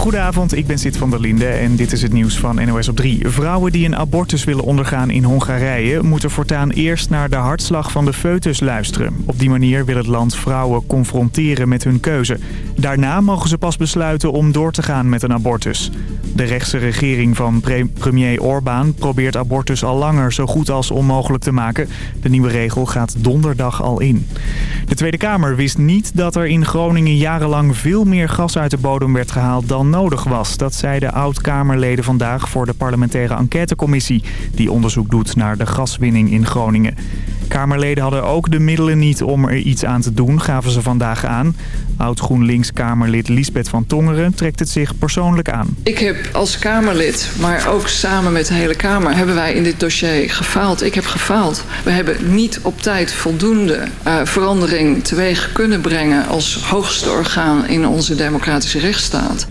Goedenavond, ik ben Sid van der Linde en dit is het nieuws van NOS op 3. Vrouwen die een abortus willen ondergaan in Hongarije... moeten voortaan eerst naar de hartslag van de foetus luisteren. Op die manier wil het land vrouwen confronteren met hun keuze. Daarna mogen ze pas besluiten om door te gaan met een abortus. De rechtse regering van premier Orbán probeert abortus al langer zo goed als onmogelijk te maken. De nieuwe regel gaat donderdag al in. De Tweede Kamer wist niet dat er in Groningen jarenlang veel meer gas uit de bodem werd gehaald dan nodig was. Dat zeiden oud-Kamerleden vandaag voor de parlementaire enquêtecommissie... die onderzoek doet naar de gaswinning in Groningen. Kamerleden hadden ook de middelen niet om er iets aan te doen, gaven ze vandaag aan. Oud-GroenLinks-Kamerlid Liesbeth van Tongeren trekt het zich persoonlijk aan. Ik heb als Kamerlid, maar ook samen met de hele Kamer... hebben wij in dit dossier gefaald. Ik heb gefaald. We hebben niet op tijd voldoende uh, verandering teweeg kunnen brengen... als hoogste orgaan in onze democratische rechtsstaat.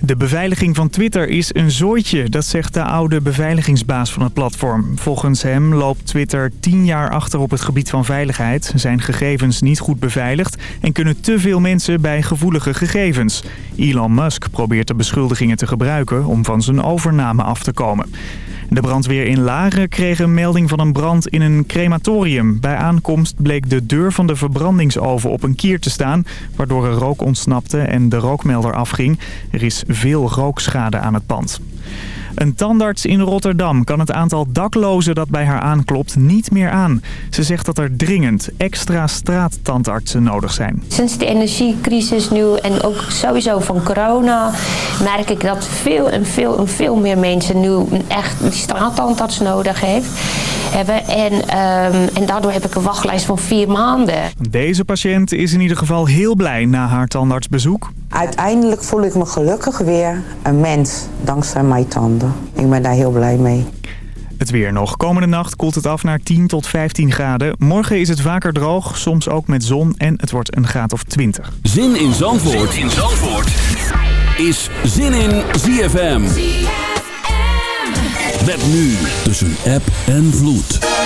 De beveiliging van Twitter is een zooitje, dat zegt de oude beveiligingsbaas van het platform. Volgens hem loopt Twitter tien jaar achter op het gebied van veiligheid, zijn gegevens niet goed beveiligd en kunnen te veel mensen bij gevoelige gegevens. Elon Musk probeert de beschuldigingen te gebruiken om van zijn overname af te komen. De brandweer in Laren kreeg een melding van een brand in een crematorium. Bij aankomst bleek de deur van de verbrandingsoven op een kier te staan... waardoor er rook ontsnapte en de rookmelder afging. Er is veel rookschade aan het pand. Een tandarts in Rotterdam kan het aantal daklozen dat bij haar aanklopt niet meer aan. Ze zegt dat er dringend extra straattandartsen nodig zijn. Sinds de energiecrisis nu en ook sowieso van corona merk ik dat veel en veel en veel meer mensen nu echt die straattandarts nodig heeft hebben. En, um, en daardoor heb ik een wachtlijst van vier maanden. Deze patiënt is in ieder geval heel blij na haar tandartsbezoek. Uiteindelijk voel ik me gelukkig weer een mens dankzij mijn tanden. Ik ben daar heel blij mee. Het weer nog. Komende nacht koelt het af naar 10 tot 15 graden. Morgen is het vaker droog, soms ook met zon en het wordt een graad of 20. Zin in Zandvoort, zin in Zandvoort. is Zin in ZFM. ZFM. Met nu tussen app en vloed.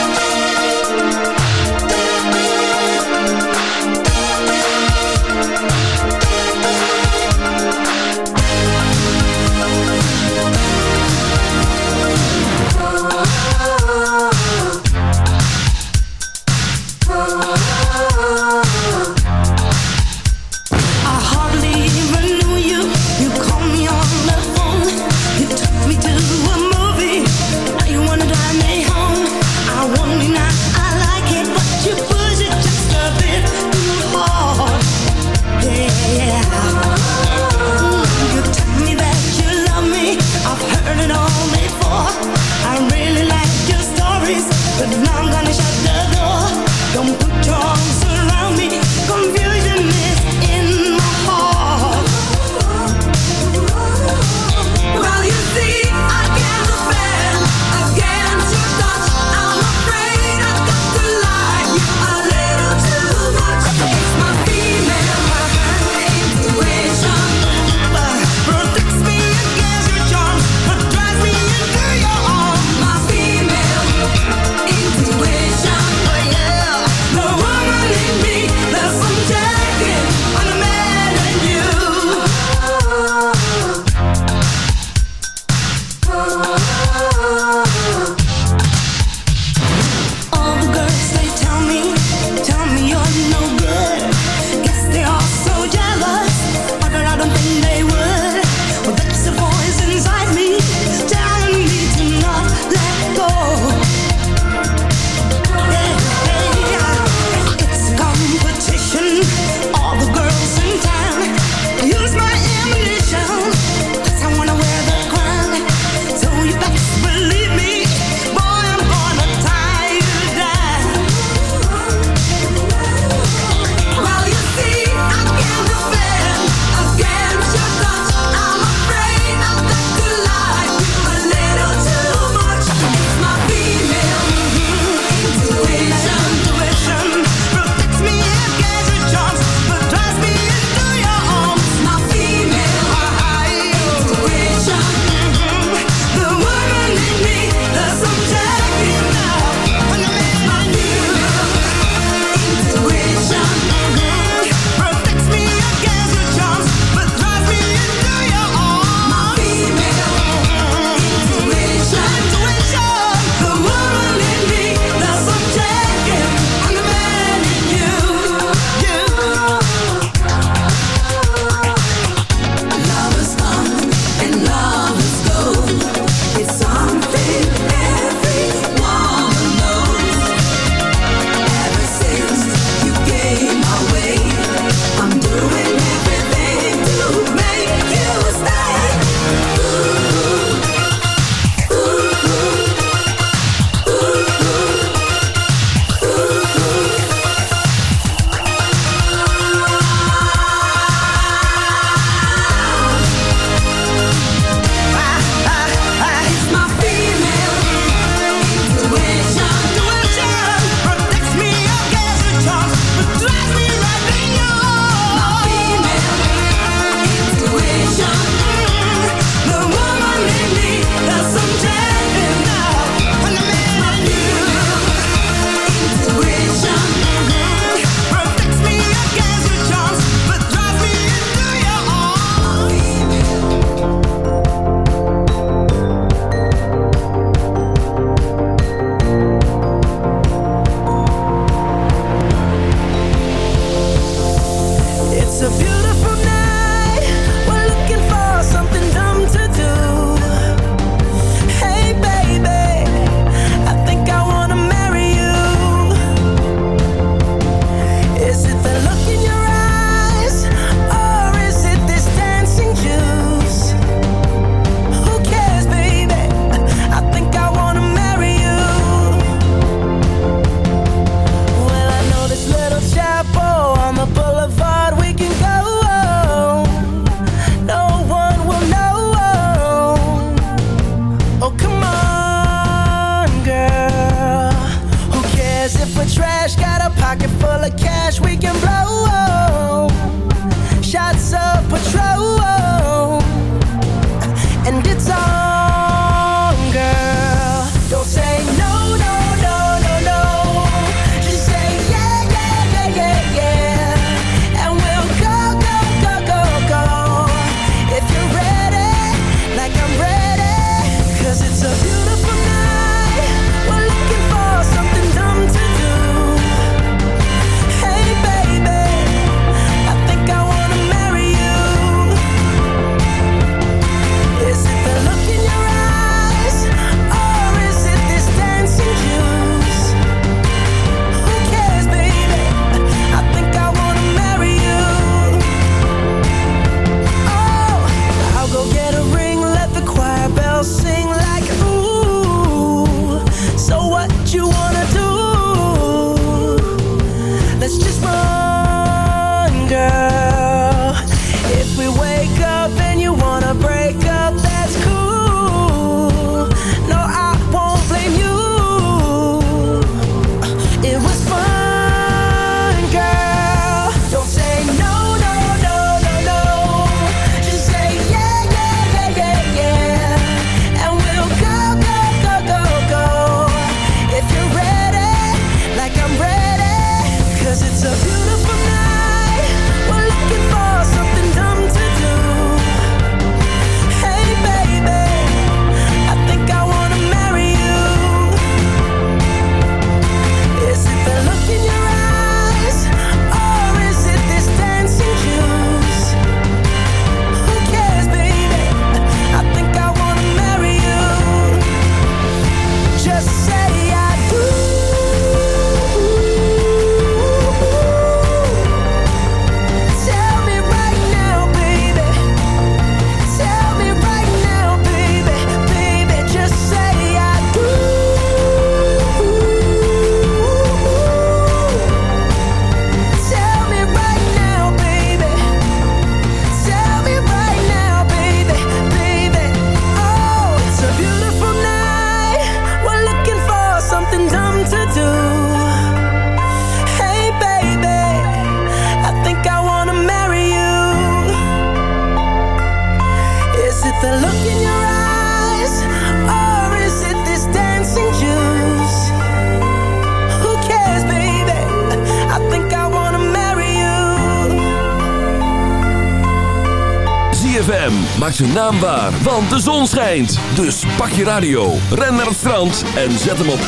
Maak zijn naam waar, want de zon schijnt. Dus pak je radio, ren naar het strand en zet hem op 106.9.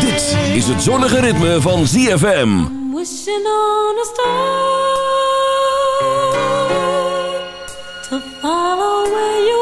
Dit is het zonnige ritme van ZFM. I'm wishing on a star To follow where you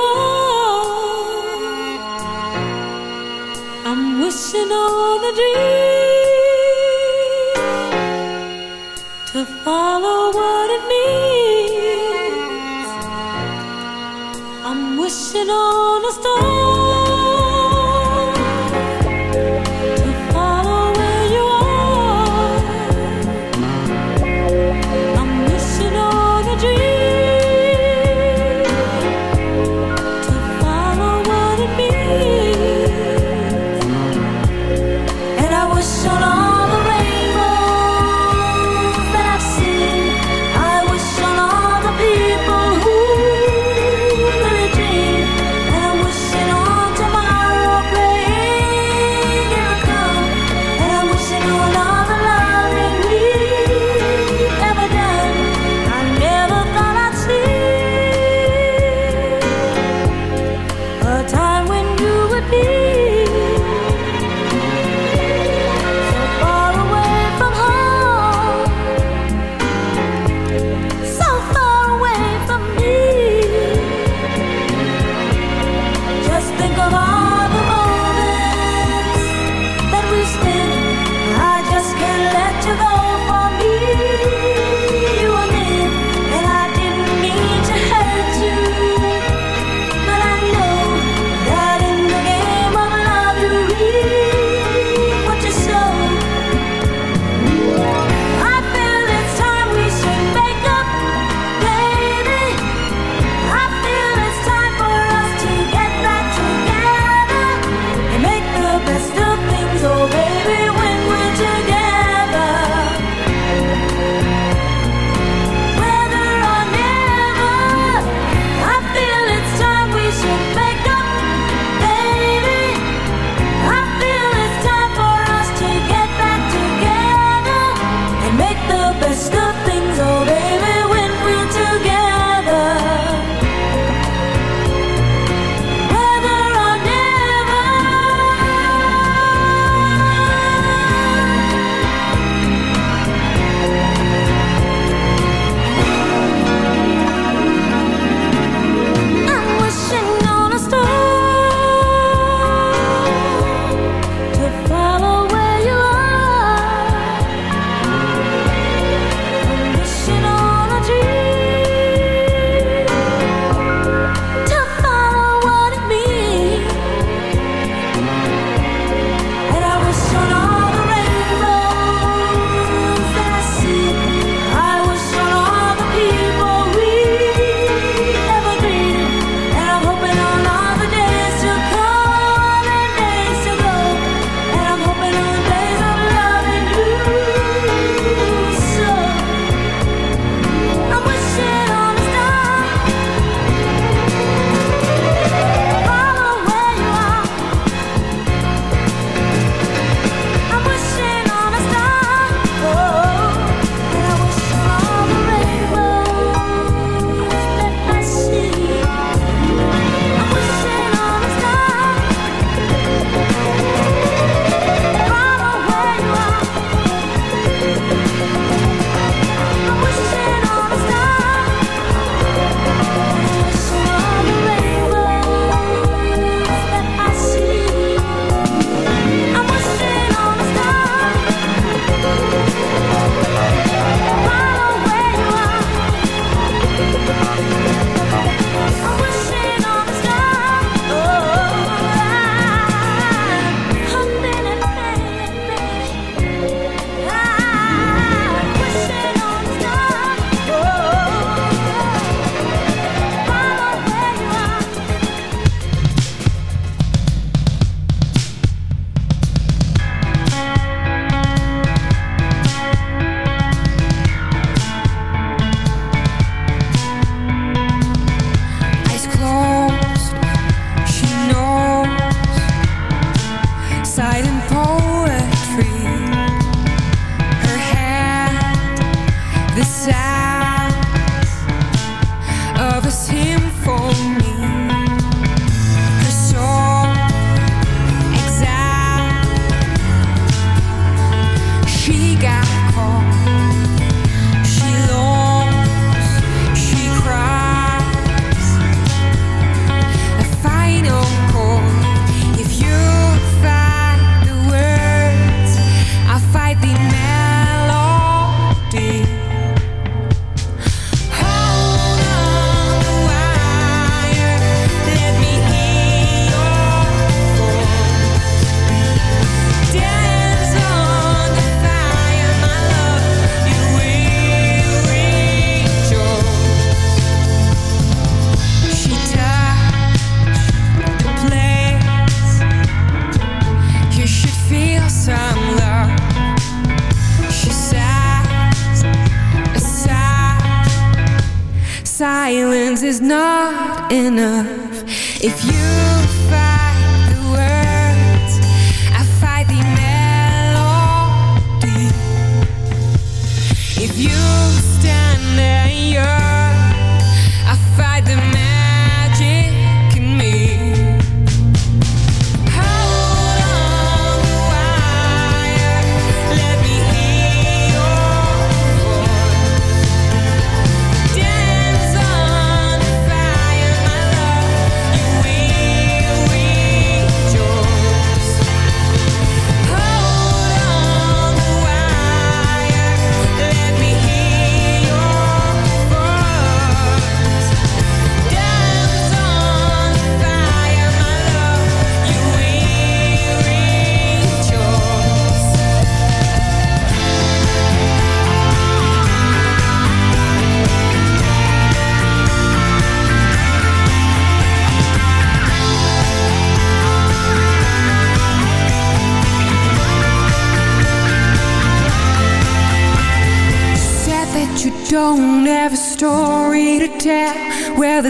inner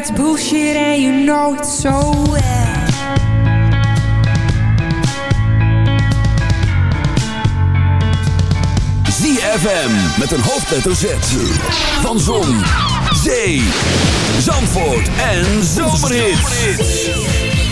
that's bullshit and you know it so well ZFM met een hoofdletter Z van Zon, Zee, Zandvoort en Zomerhits.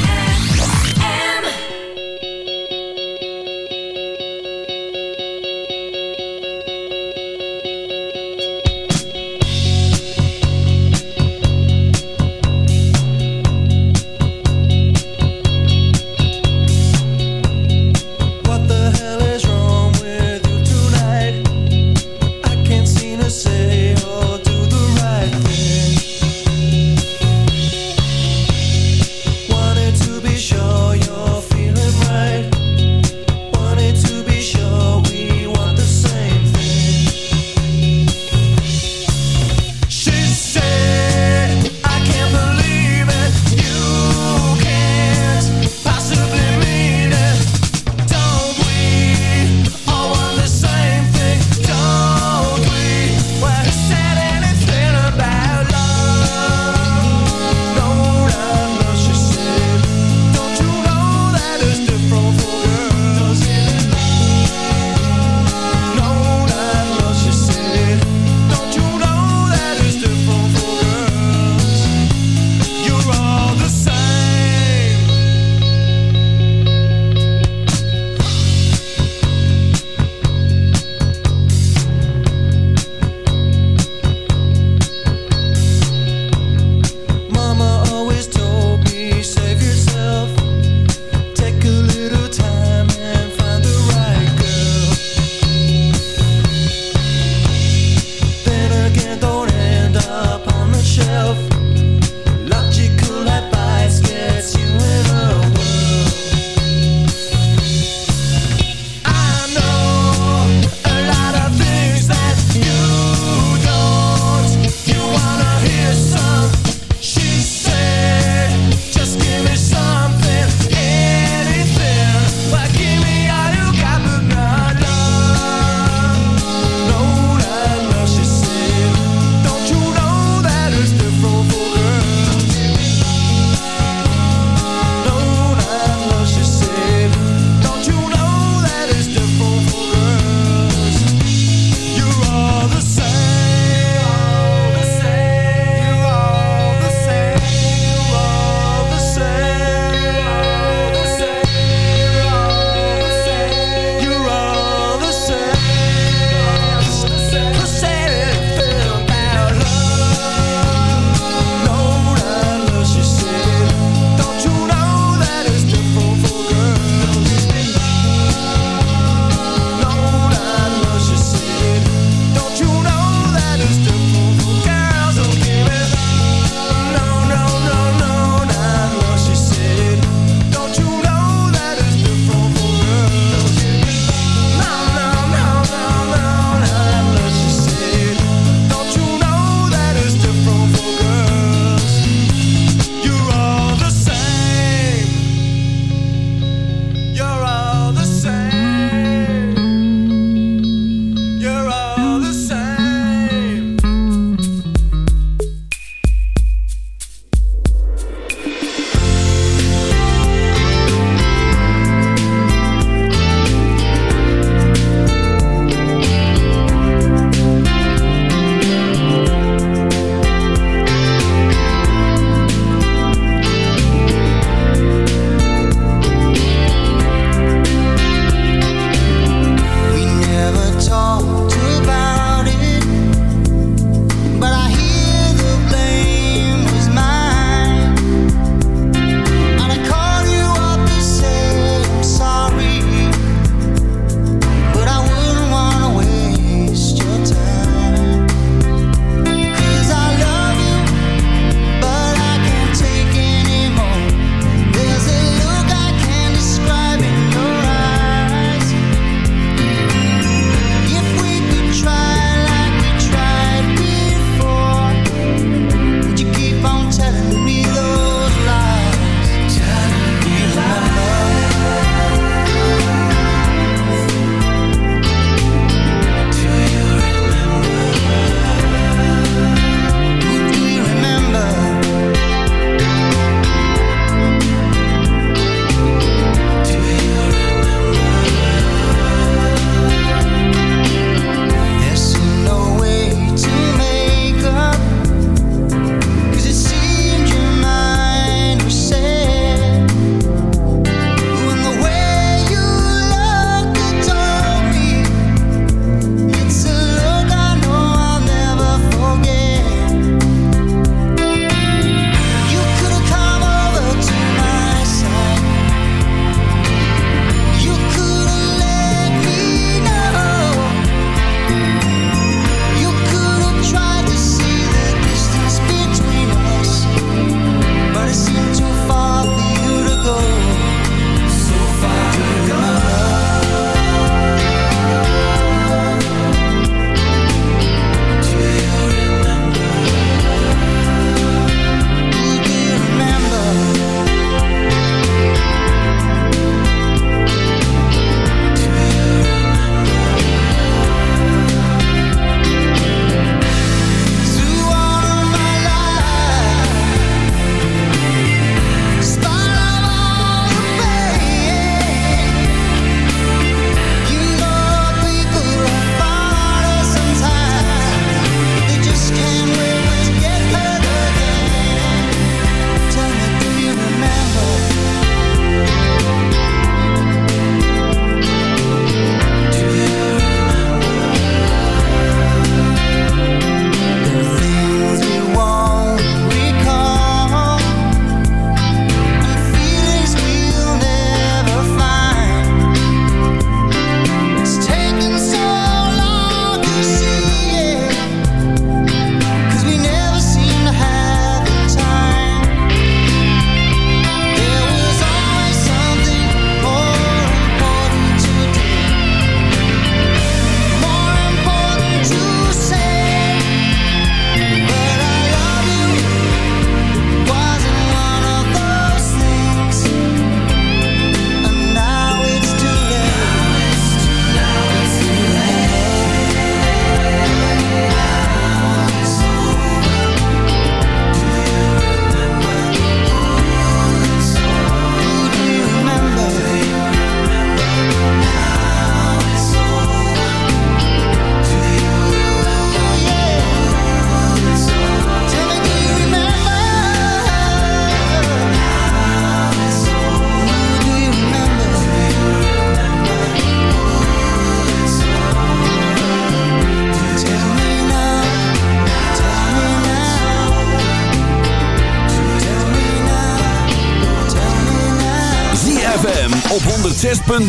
106.9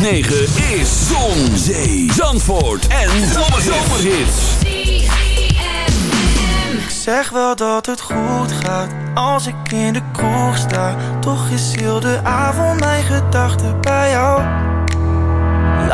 is Zon, Zee, Zandvoort en Zomerhits. Ik zeg wel dat het goed gaat als ik in de kroeg sta. Toch is heel de avond mijn gedachten bij jou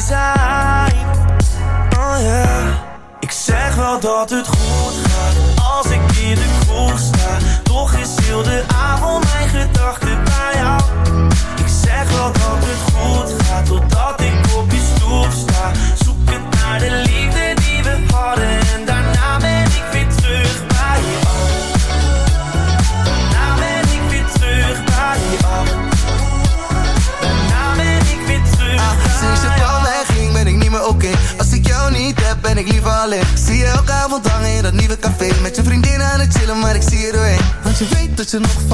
zijn. Oh ja, yeah. ik zeg wel dat het goed gaat. nog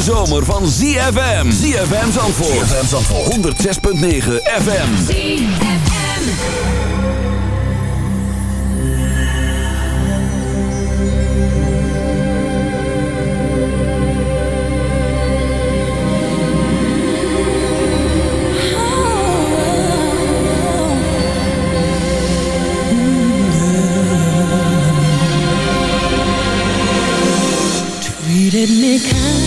hete zomer van ZFM. ZFM Zandvoort. ZFM Zandvoort. 106.9 FM. ZFM. Treated me kind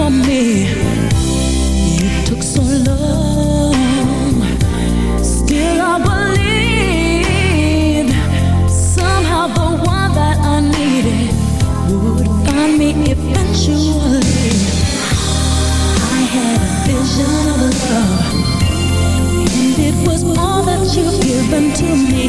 for me. You took so long. Still I believe Somehow the one that I needed Would find me eventually. I had a vision of love And it was all that you've given to me.